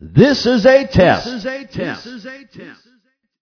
This is a test. This is a test. This is a test.